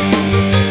Música